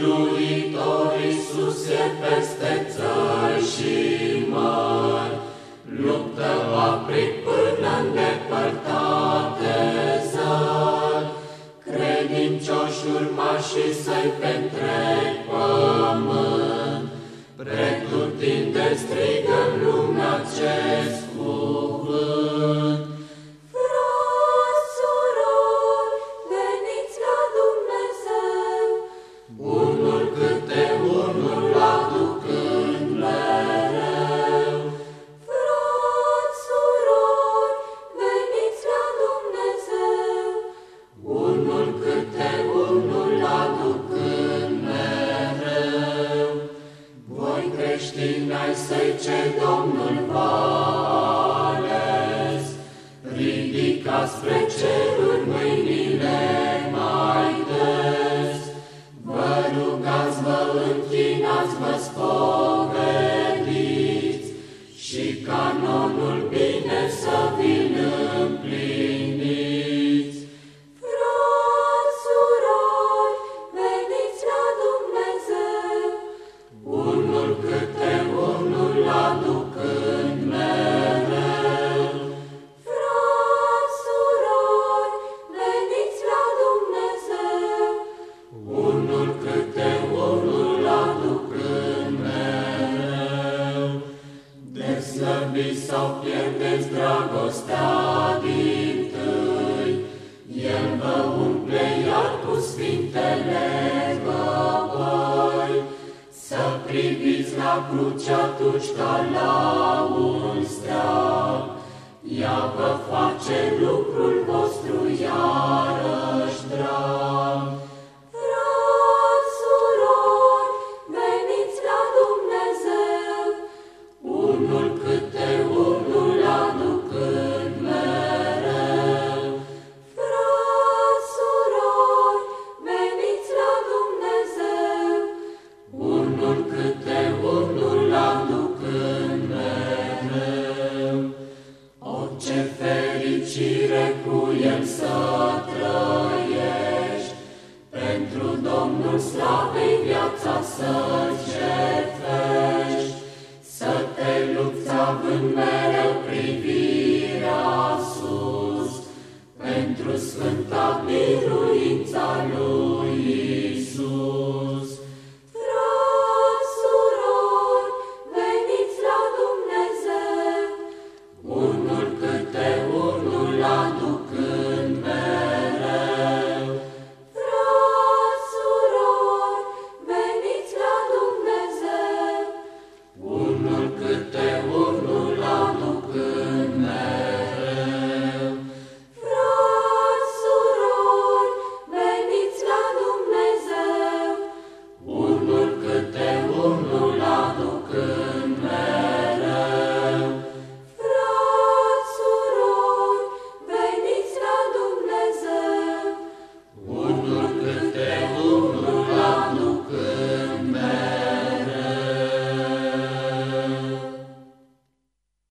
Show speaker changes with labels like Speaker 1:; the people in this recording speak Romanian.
Speaker 1: Miluitor Iisus e peste țări și mări, Luptă aprit până în depărtate zări, Credincioși urmașii săi pe întreg pământ, Pretutinde strigă creștini ai săi ce Domnul v-a ales, Ridicați spre ceruri mâinile mai des. Vă rugați, vă închinați, vă spovediți, Și canonul slăbiți sau pierdeți dragostea din tâi, El vă umple iar cu sfintele văpăi. Să priviți la cruce atunci ca la un steag, Ea vă face lucrul vostru și recuiem să trăiești, pentru
Speaker 2: Domnul slavei viața să jertfești,
Speaker 1: să te lupți având mereu privirea sus, pentru sfânta biruința lui.